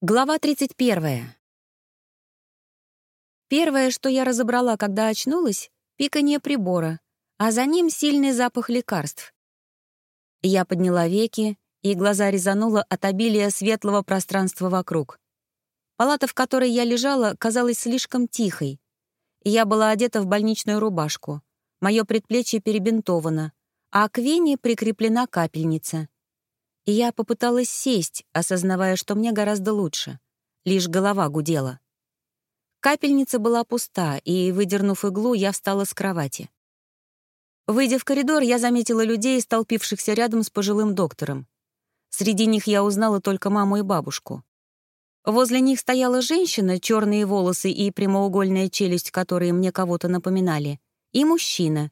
Глава 31. Первое, что я разобрала, когда очнулась — пиканье прибора, а за ним сильный запах лекарств. Я подняла веки, и глаза резануло от обилия светлого пространства вокруг. Палата, в которой я лежала, казалась слишком тихой. Я была одета в больничную рубашку. Мое предплечье перебинтовано, а к вене прикреплена капельница — я попыталась сесть, осознавая, что мне гораздо лучше. Лишь голова гудела. Капельница была пуста, и, выдернув иглу, я встала с кровати. Выйдя в коридор, я заметила людей, столпившихся рядом с пожилым доктором. Среди них я узнала только маму и бабушку. Возле них стояла женщина, черные волосы и прямоугольная челюсть, которые мне кого-то напоминали, и мужчина.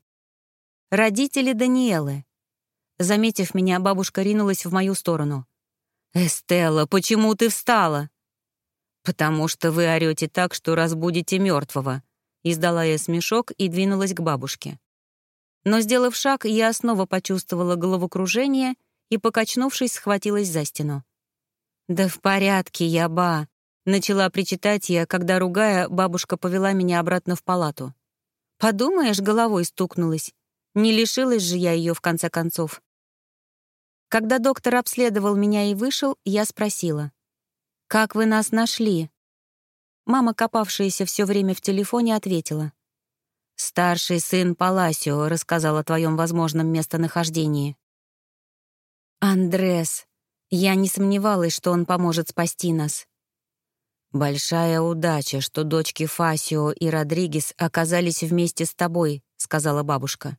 Родители Даниэлы. Заметив меня, бабушка ринулась в мою сторону. «Эстелла, почему ты встала?» «Потому что вы орете так, что разбудите мертвого», — издала я смешок и двинулась к бабушке. Но, сделав шаг, я снова почувствовала головокружение и, покачнувшись, схватилась за стену. «Да в порядке я, ба!» — начала причитать я, когда, ругая, бабушка повела меня обратно в палату. «Подумаешь, головой стукнулась. Не лишилась же я ее в конце концов». Когда доктор обследовал меня и вышел, я спросила. «Как вы нас нашли?» Мама, копавшаяся все время в телефоне, ответила. «Старший сын Паласио рассказал о твоем возможном местонахождении». «Андрес, я не сомневалась, что он поможет спасти нас». «Большая удача, что дочки Фасио и Родригес оказались вместе с тобой», — сказала бабушка.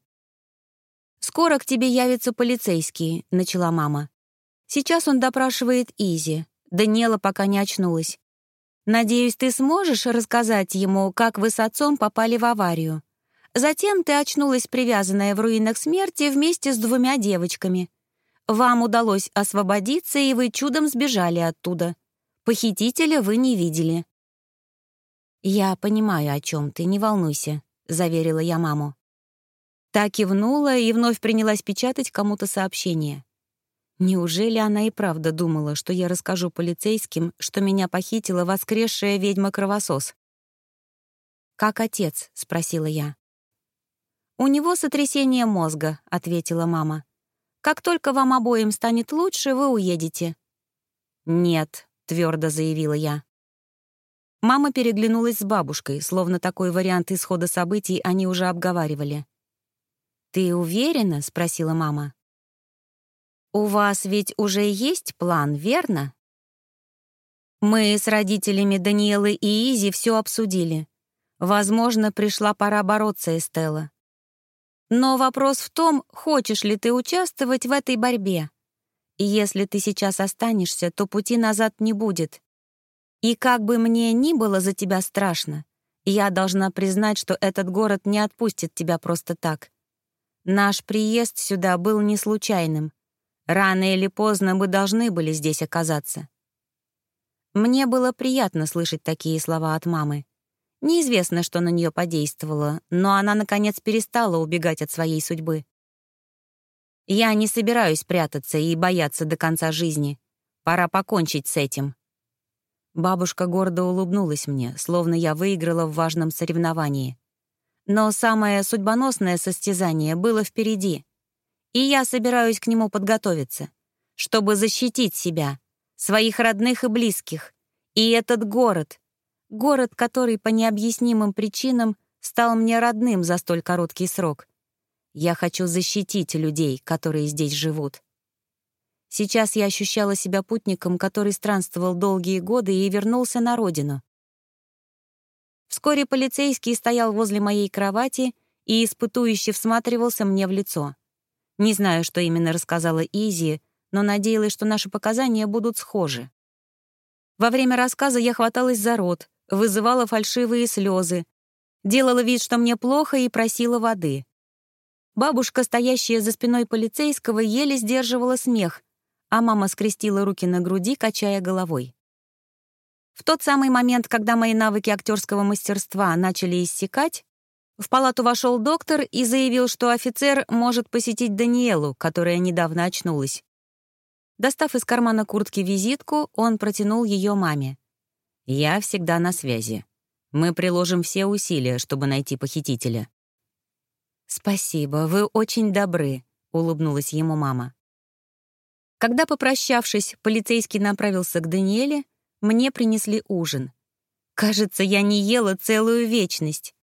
«Скоро к тебе явится полицейский», — начала мама. «Сейчас он допрашивает Изи. Даниэла пока не очнулась. Надеюсь, ты сможешь рассказать ему, как вы с отцом попали в аварию. Затем ты очнулась привязанная в руинах смерти вместе с двумя девочками. Вам удалось освободиться, и вы чудом сбежали оттуда. Похитителя вы не видели». «Я понимаю, о чем ты, не волнуйся», — заверила я маму. Та кивнула и вновь принялась печатать кому-то сообщение. Неужели она и правда думала, что я расскажу полицейским, что меня похитила воскресшая ведьма-кровосос? «Как отец?» — спросила я. «У него сотрясение мозга», — ответила мама. «Как только вам обоим станет лучше, вы уедете». «Нет», — твердо заявила я. Мама переглянулась с бабушкой, словно такой вариант исхода событий они уже обговаривали. «Ты уверена?» — спросила мама. «У вас ведь уже есть план, верно?» Мы с родителями Даниэлы и Изи все обсудили. Возможно, пришла пора бороться, Эстелла. Но вопрос в том, хочешь ли ты участвовать в этой борьбе. Если ты сейчас останешься, то пути назад не будет. И как бы мне ни было за тебя страшно, я должна признать, что этот город не отпустит тебя просто так. Наш приезд сюда был не случайным. Рано или поздно мы должны были здесь оказаться. Мне было приятно слышать такие слова от мамы. Неизвестно, что на нее подействовало, но она, наконец, перестала убегать от своей судьбы. Я не собираюсь прятаться и бояться до конца жизни. Пора покончить с этим. Бабушка гордо улыбнулась мне, словно я выиграла в важном соревновании. Но самое судьбоносное состязание было впереди, и я собираюсь к нему подготовиться, чтобы защитить себя, своих родных и близких, и этот город, город, который по необъяснимым причинам стал мне родным за столь короткий срок. Я хочу защитить людей, которые здесь живут. Сейчас я ощущала себя путником, который странствовал долгие годы и вернулся на родину. Вскоре полицейский стоял возле моей кровати и испытующе всматривался мне в лицо. Не знаю, что именно рассказала Изи, но надеялась, что наши показания будут схожи. Во время рассказа я хваталась за рот, вызывала фальшивые слезы, делала вид, что мне плохо, и просила воды. Бабушка, стоящая за спиной полицейского, еле сдерживала смех, а мама скрестила руки на груди, качая головой. В тот самый момент, когда мои навыки актерского мастерства начали иссякать, в палату вошел доктор и заявил, что офицер может посетить Даниэлу, которая недавно очнулась. Достав из кармана куртки визитку, он протянул ее маме. «Я всегда на связи. Мы приложим все усилия, чтобы найти похитителя». «Спасибо, вы очень добры», — улыбнулась ему мама. Когда, попрощавшись, полицейский направился к Даниэле, мне принесли ужин. Кажется, я не ела целую вечность.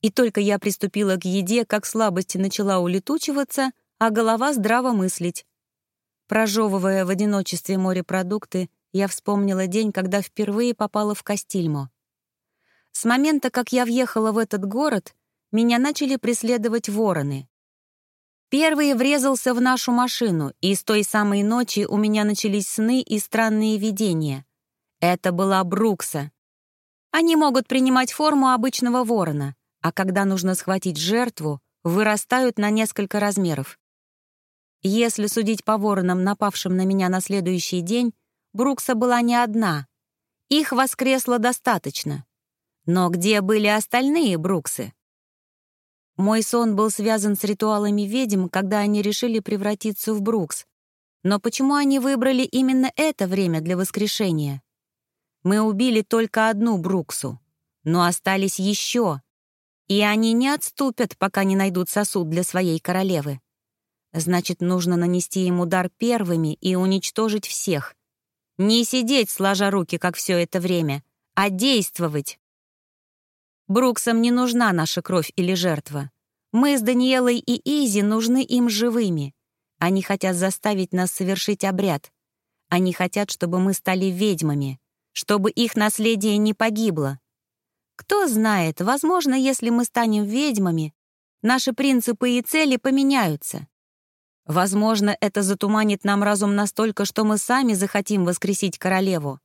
И только я приступила к еде, как слабость начала улетучиваться, а голова здраво мыслить. Прожевывая в одиночестве морепродукты, я вспомнила день, когда впервые попала в Кастильмо. С момента, как я въехала в этот город, меня начали преследовать вороны. Первый врезался в нашу машину, и с той самой ночи у меня начались сны и странные видения. Это была Брукса. Они могут принимать форму обычного ворона, а когда нужно схватить жертву, вырастают на несколько размеров. Если судить по воронам, напавшим на меня на следующий день, Брукса была не одна. Их воскресло достаточно. Но где были остальные Бруксы? Мой сон был связан с ритуалами ведьм, когда они решили превратиться в Брукс. Но почему они выбрали именно это время для воскрешения? Мы убили только одну Бруксу, но остались еще, и они не отступят, пока не найдут сосуд для своей королевы. Значит, нужно нанести им удар первыми и уничтожить всех. Не сидеть, сложа руки, как все это время, а действовать. Бруксам не нужна наша кровь или жертва. Мы с Даниэлой и Изи нужны им живыми. Они хотят заставить нас совершить обряд. Они хотят, чтобы мы стали ведьмами, чтобы их наследие не погибло. Кто знает, возможно, если мы станем ведьмами, наши принципы и цели поменяются. Возможно, это затуманит нам разум настолько, что мы сами захотим воскресить королеву.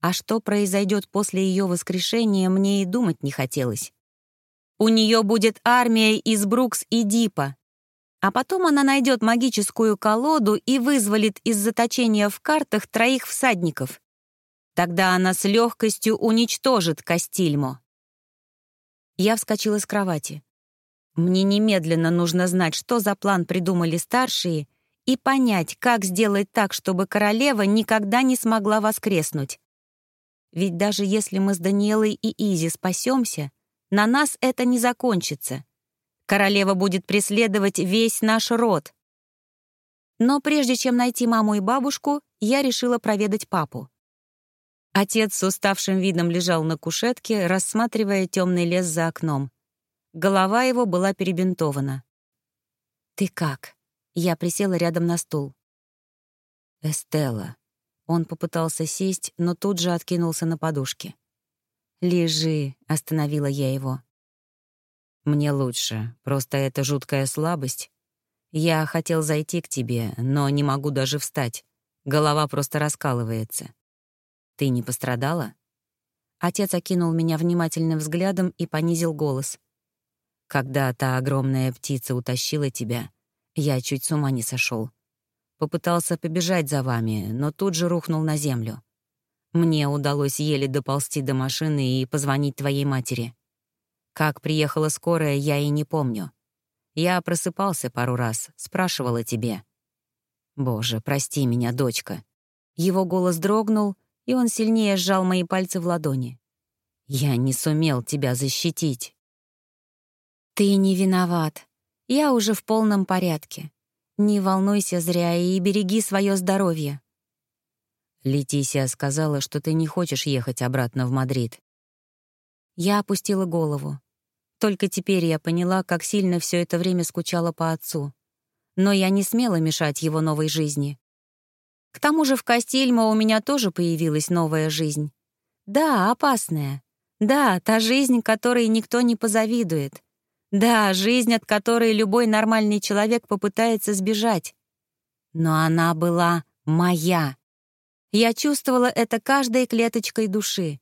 А что произойдет после ее воскрешения, мне и думать не хотелось. У нее будет армия из Брукс и Дипа. А потом она найдет магическую колоду и вызволит из заточения в картах троих всадников. Тогда она с легкостью уничтожит Кастильмо. Я вскочила с кровати. Мне немедленно нужно знать, что за план придумали старшие, и понять, как сделать так, чтобы королева никогда не смогла воскреснуть. Ведь даже если мы с Даниэлой и Изи спасемся, на нас это не закончится. Королева будет преследовать весь наш род. Но прежде чем найти маму и бабушку, я решила проведать папу. Отец с уставшим видом лежал на кушетке, рассматривая темный лес за окном. Голова его была перебинтована. «Ты как?» Я присела рядом на стул. «Эстелла». Он попытался сесть, но тут же откинулся на подушке. «Лежи», — остановила я его. «Мне лучше, просто это жуткая слабость. Я хотел зайти к тебе, но не могу даже встать. Голова просто раскалывается. Ты не пострадала?» Отец окинул меня внимательным взглядом и понизил голос. Когда та огромная птица утащила тебя, я чуть с ума не сошел. Попытался побежать за вами, но тут же рухнул на землю. Мне удалось еле доползти до машины и позвонить твоей матери. Как приехала скорая, я и не помню. Я просыпался пару раз, спрашивала тебе. Боже, прости меня, дочка. Его голос дрогнул, и он сильнее сжал мои пальцы в ладони. Я не сумел тебя защитить. «Ты не виноват. Я уже в полном порядке. Не волнуйся зря и береги свое здоровье». Летисия сказала, что ты не хочешь ехать обратно в Мадрид. Я опустила голову. Только теперь я поняла, как сильно все это время скучала по отцу. Но я не смела мешать его новой жизни. К тому же в Кастильмо у меня тоже появилась новая жизнь. Да, опасная. Да, та жизнь, которой никто не позавидует. Да, жизнь, от которой любой нормальный человек попытается сбежать. Но она была моя. Я чувствовала это каждой клеточкой души.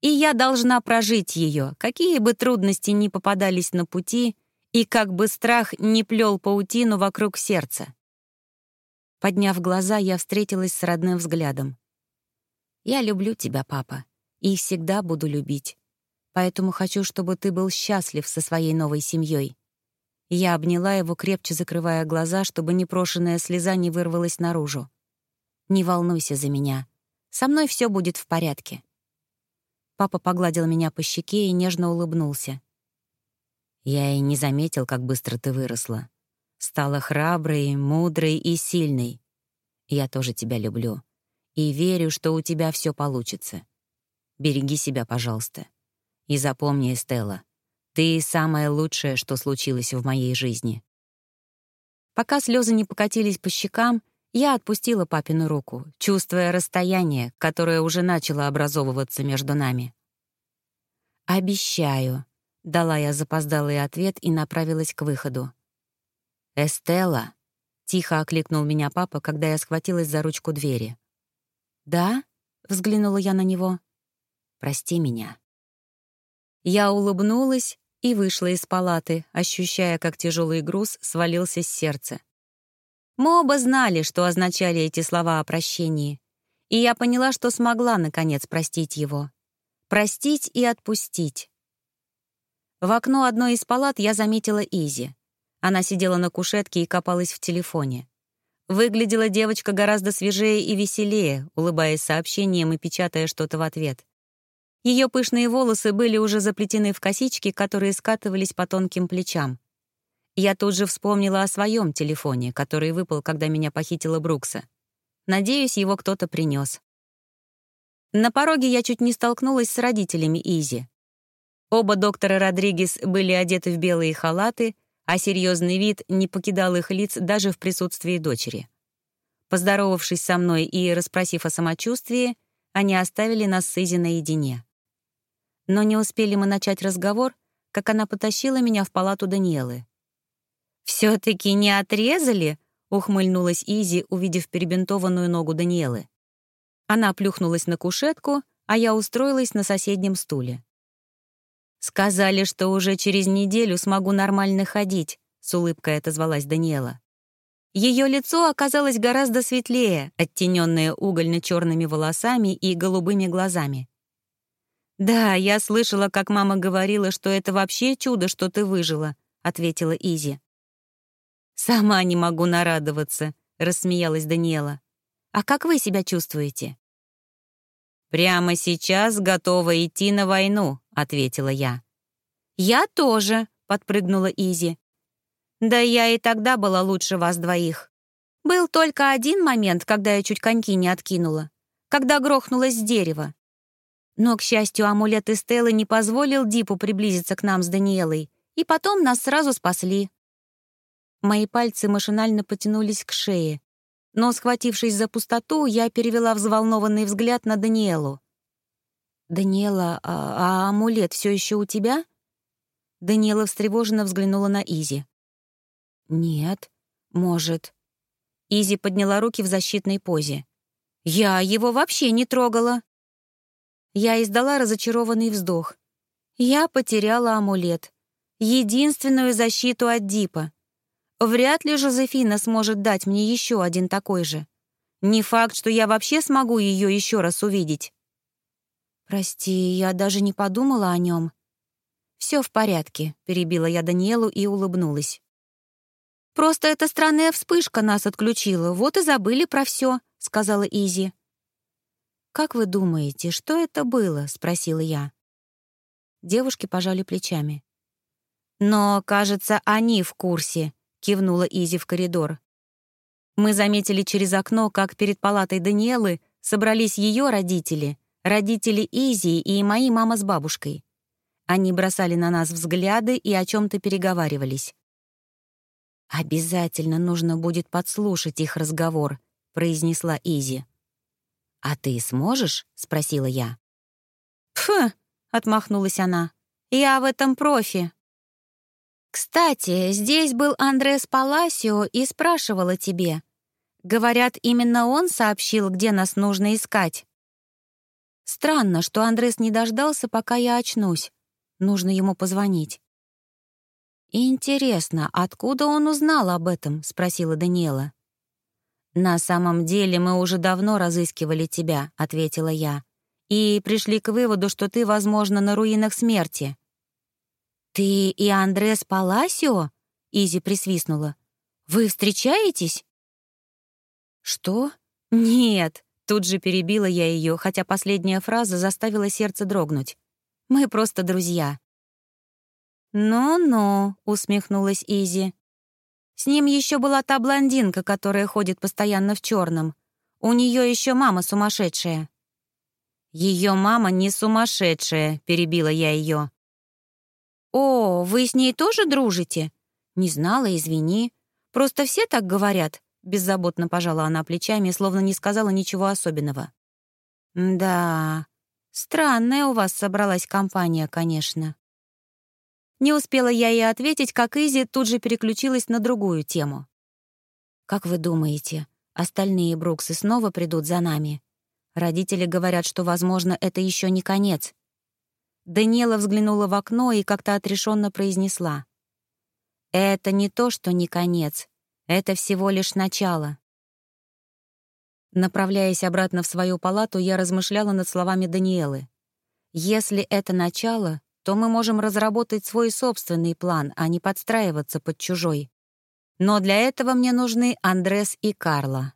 И я должна прожить ее, какие бы трудности ни попадались на пути, и как бы страх не плел паутину вокруг сердца. Подняв глаза, я встретилась с родным взглядом. «Я люблю тебя, папа, и всегда буду любить поэтому хочу, чтобы ты был счастлив со своей новой семьей. Я обняла его, крепче закрывая глаза, чтобы непрошенная слеза не вырвалась наружу. «Не волнуйся за меня. Со мной все будет в порядке». Папа погладил меня по щеке и нежно улыбнулся. «Я и не заметил, как быстро ты выросла. Стала храброй, мудрой и сильной. Я тоже тебя люблю. И верю, что у тебя все получится. Береги себя, пожалуйста. И запомни, Стелла, ты самое лучшее, что случилось в моей жизни. Пока слезы не покатились по щекам, я отпустила папину руку, чувствуя расстояние, которое уже начало образовываться между нами. «Обещаю», — дала я запоздалый ответ и направилась к выходу. «Эстелла», — тихо окликнул меня папа, когда я схватилась за ручку двери. «Да?» — взглянула я на него. «Прости меня». Я улыбнулась и вышла из палаты, ощущая, как тяжелый груз свалился с сердца. Мы оба знали, что означали эти слова о прощении, и я поняла, что смогла, наконец, простить его. Простить и отпустить. В окно одной из палат я заметила Изи. Она сидела на кушетке и копалась в телефоне. Выглядела девочка гораздо свежее и веселее, улыбаясь сообщением и печатая что-то в ответ. Ее пышные волосы были уже заплетены в косички, которые скатывались по тонким плечам. Я тут же вспомнила о своем телефоне, который выпал, когда меня похитила Брукса. Надеюсь, его кто-то принес. На пороге я чуть не столкнулась с родителями Изи. Оба доктора Родригес были одеты в белые халаты, а серьезный вид не покидал их лиц даже в присутствии дочери. Поздоровавшись со мной и расспросив о самочувствии, они оставили нас с Изи наедине. Но не успели мы начать разговор, как она потащила меня в палату Даниэлы. «Все-таки не отрезали?» — ухмыльнулась Изи, увидев перебинтованную ногу Даниэлы. Она плюхнулась на кушетку, а я устроилась на соседнем стуле. «Сказали, что уже через неделю смогу нормально ходить», — с улыбкой отозвалась Даниэла. Ее лицо оказалось гораздо светлее, оттененное угольно-черными волосами и голубыми глазами. «Да, я слышала, как мама говорила, что это вообще чудо, что ты выжила», — ответила Изи. «Сама не могу нарадоваться», — рассмеялась Даниэла. «А как вы себя чувствуете?» «Прямо сейчас готова идти на войну», — ответила я. «Я тоже», — подпрыгнула Изи. «Да я и тогда была лучше вас двоих. Был только один момент, когда я чуть коньки не откинула, когда грохнулась с дерева. Но, к счастью, амулет Эстеллы не позволил Дипу приблизиться к нам с Даниэлой, и потом нас сразу спасли. Мои пальцы машинально потянулись к шее, но, схватившись за пустоту, я перевела взволнованный взгляд на Даниэлу. «Даниэла, а, а амулет все еще у тебя?» Даниэла встревоженно взглянула на Изи. «Нет, может». Изи подняла руки в защитной позе. «Я его вообще не трогала». Я издала разочарованный вздох. Я потеряла амулет. Единственную защиту от Дипа. Вряд ли Жозефина сможет дать мне еще один такой же. Не факт, что я вообще смогу ее еще раз увидеть. Прости, я даже не подумала о нем. Все в порядке, перебила я Даниэлу и улыбнулась. Просто эта странная вспышка нас отключила, вот и забыли про все, сказала Изи. «Как вы думаете, что это было?» — спросила я. Девушки пожали плечами. «Но, кажется, они в курсе», — кивнула Изи в коридор. Мы заметили через окно, как перед палатой Даниэлы собрались ее родители, родители Изи и мои мама с бабушкой. Они бросали на нас взгляды и о чем то переговаривались. «Обязательно нужно будет подслушать их разговор», — произнесла Изи. «А ты сможешь?» — спросила я. «Пф!» — отмахнулась она. «Я в этом профи». «Кстати, здесь был Андрес Паласио и спрашивал о тебе. Говорят, именно он сообщил, где нас нужно искать». Странно, что Андрес не дождался, пока я очнусь. Нужно ему позвонить. «Интересно, откуда он узнал об этом?» — спросила Даниэла. «На самом деле мы уже давно разыскивали тебя», — ответила я, «и пришли к выводу, что ты, возможно, на руинах смерти». «Ты и Андрес Паласио?» Изи присвистнула. «Вы встречаетесь?» «Что? Нет!» Тут же перебила я ее, хотя последняя фраза заставила сердце дрогнуть. «Мы просто друзья». «Ну-ну», — усмехнулась Изи. «С ним еще была та блондинка, которая ходит постоянно в черном. У нее еще мама сумасшедшая». Ее мама не сумасшедшая», — перебила я ее. «О, вы с ней тоже дружите?» «Не знала, извини. Просто все так говорят», — беззаботно пожала она плечами, словно не сказала ничего особенного. «Да, странная у вас собралась компания, конечно». Не успела я ей ответить, как Изи тут же переключилась на другую тему. «Как вы думаете, остальные Бруксы снова придут за нами?» Родители говорят, что, возможно, это еще не конец. Даниэла взглянула в окно и как-то отрешенно произнесла. «Это не то, что не конец. Это всего лишь начало». Направляясь обратно в свою палату, я размышляла над словами Даниэлы. «Если это начало, то мы можем разработать свой собственный план, а не подстраиваться под чужой. Но для этого мне нужны Андрес и Карла.